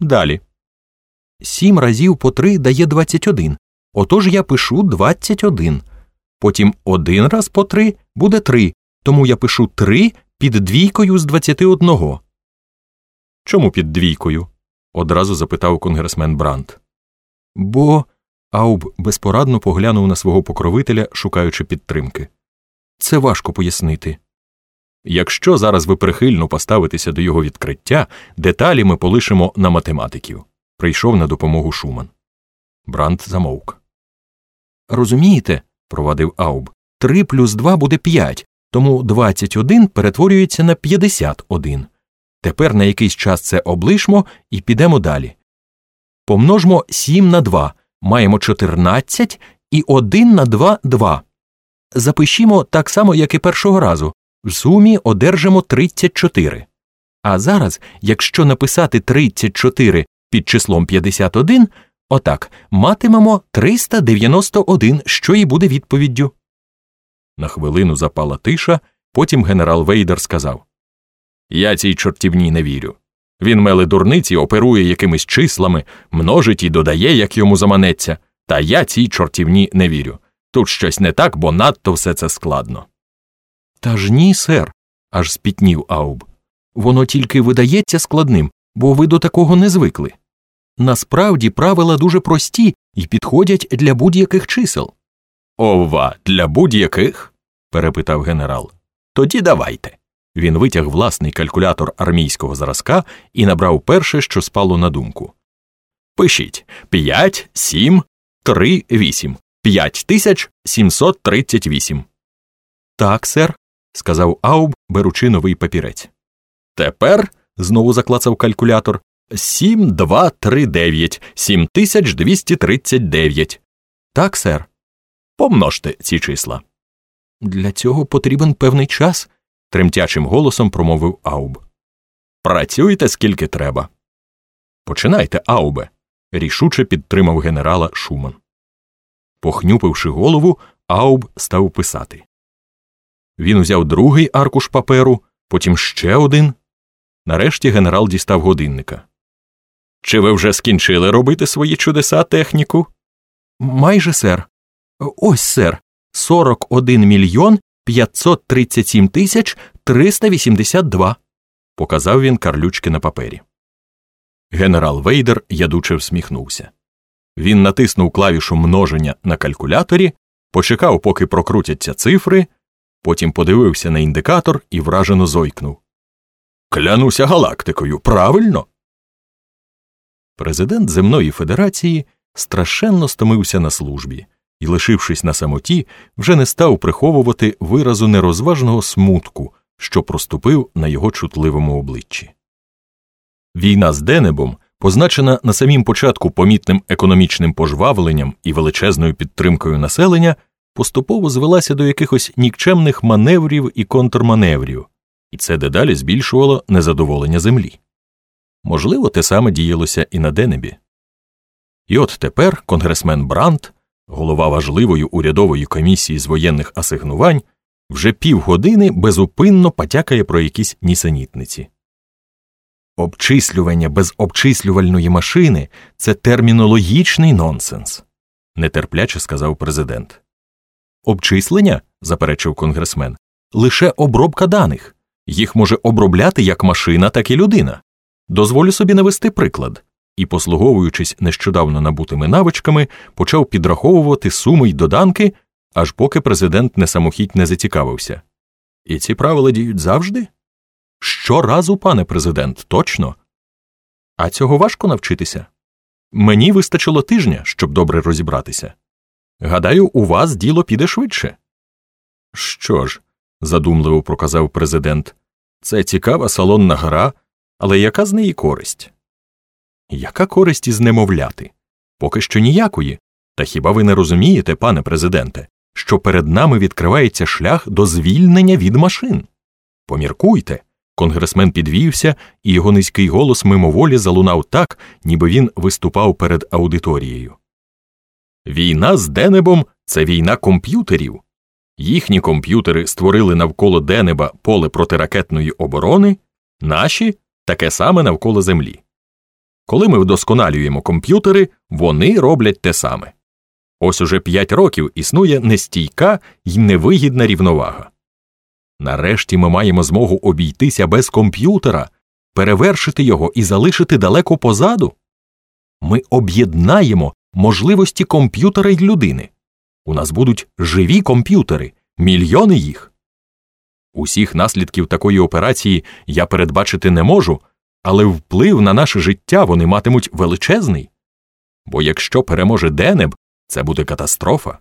Далі. Сім разів по три дає 21. Отож я пишу 21. Потім один раз по три буде 3, тому я пишу 3 під двійкою з 21. Чому під двійкою? одразу запитав конгресмен Брант. Бо. Ауб безпорадно поглянув на свого покровителя, шукаючи підтримки. Це важко пояснити. Якщо зараз ви прихильно поставитеся до його відкриття, деталі ми полишимо на математиків. Прийшов на допомогу Шуман. Брант замовк. Розумієте, провадив Ауб, 3 плюс 2 буде 5, тому 21 перетворюється на 51. Тепер на якийсь час це облишмо і підемо далі. Помножмо 7 на 2, маємо 14 і 1 на 2 2. Запишімо так само, як і першого разу. В сумі одержимо 34. А зараз, якщо написати 34 під числом 51, отак матимемо 391, що і буде відповіддю. На хвилину запала тиша, потім генерал Вейдер сказав Я цій чортівні не вірю. Він меле дурниці, оперує якимись числами, множить і додає, як йому заманеться, та я цій чортівні не вірю. Тут щось не так, бо надто все це складно. Та ж ні, сер, аж спітнів Ауб. Воно тільки видається складним, бо ви до такого не звикли. Насправді правила дуже прості і підходять для будь-яких чисел. Ова, для будь-яких? перепитав генерал. Тоді давайте. Він витяг власний калькулятор армійського зразка і набрав перше, що спало на думку. Пишіть 5, 7, 3, 8. 5738. Так, сер, сказав Ауб, беручи новий папірець. Тепер, знову заклацав калькулятор, 7239 7239. Так, сер. Помножте ці числа. Для цього потрібен певний час, тремтячим голосом промовив Ауб. Працюйте скільки треба. Починайте, Аубе, рішуче підтримав генерала Шуман. Похнюпивши голову, Ауб став писати. Він узяв другий аркуш паперу, потім ще один. Нарешті генерал дістав годинника. Чи ви вже скінчили робити свої чудеса техніку? Майже, сер. Ось, сер. 41 мільйон 537 тисяч 382. показав він карлючки на папері. Генерал Вейдер ядуче всміхнувся. Він натиснув клавішу множення на калькуляторі, почекав, поки прокрутяться цифри, потім подивився на індикатор і вражено зойкнув. Клянуся галактикою, правильно? Президент Земної Федерації страшенно стомився на службі і, лишившись на самоті, вже не став приховувати виразу нерозважного смутку, що проступив на його чутливому обличчі. Війна з Денебом позначена на самім початку помітним економічним пожвавленням і величезною підтримкою населення, поступово звелася до якихось нікчемних маневрів і контрманеврів, і це дедалі збільшувало незадоволення землі. Можливо, те саме діялося і на Денебі. І от тепер конгресмен Брант, голова важливої урядової комісії з воєнних асигнувань, вже півгодини безупинно потякає про якісь нісенітниці. Обчислювання без обчислювальної машини це термінологічний нонсенс, нетерпляче сказав президент. Обчислення, заперечив конгресмен, лише обробка даних. Їх може обробляти як машина, так і людина. Дозволю собі навести приклад і, послуговуючись нещодавно набутими навичками, почав підраховувати суми й доданки, аж поки президент несамохідь не зацікавився. І ці правила діють завжди? Щоразу, пане президент, точно. А цього важко навчитися. Мені вистачило тижня, щоб добре розібратися. Гадаю, у вас діло піде швидше. Що ж, задумливо проказав президент, це цікава салонна гра, але яка з неї користь? Яка користь із немовляти? Поки що ніякої. Та хіба ви не розумієте, пане президенте, що перед нами відкривається шлях до звільнення від машин? Поміркуйте. Конгресмен підвівся, і його низький голос мимоволі залунав так, ніби він виступав перед аудиторією. Війна з Денебом це війна комп'ютерів. Їхні комп'ютери створили навколо Денеба поле протиракетної оборони, наші таке саме навколо Землі. Коли ми вдосконалюємо комп'ютери, вони роблять те саме. Ось уже 5 років існує нестійка й невигідна рівновага. Нарешті ми маємо змогу обійтися без комп'ютера, перевершити його і залишити далеко позаду. Ми об'єднаємо можливості комп'ютера й людини. У нас будуть живі комп'ютери, мільйони їх. Усіх наслідків такої операції я передбачити не можу, але вплив на наше життя вони матимуть величезний. Бо якщо переможе Денеб, це буде катастрофа.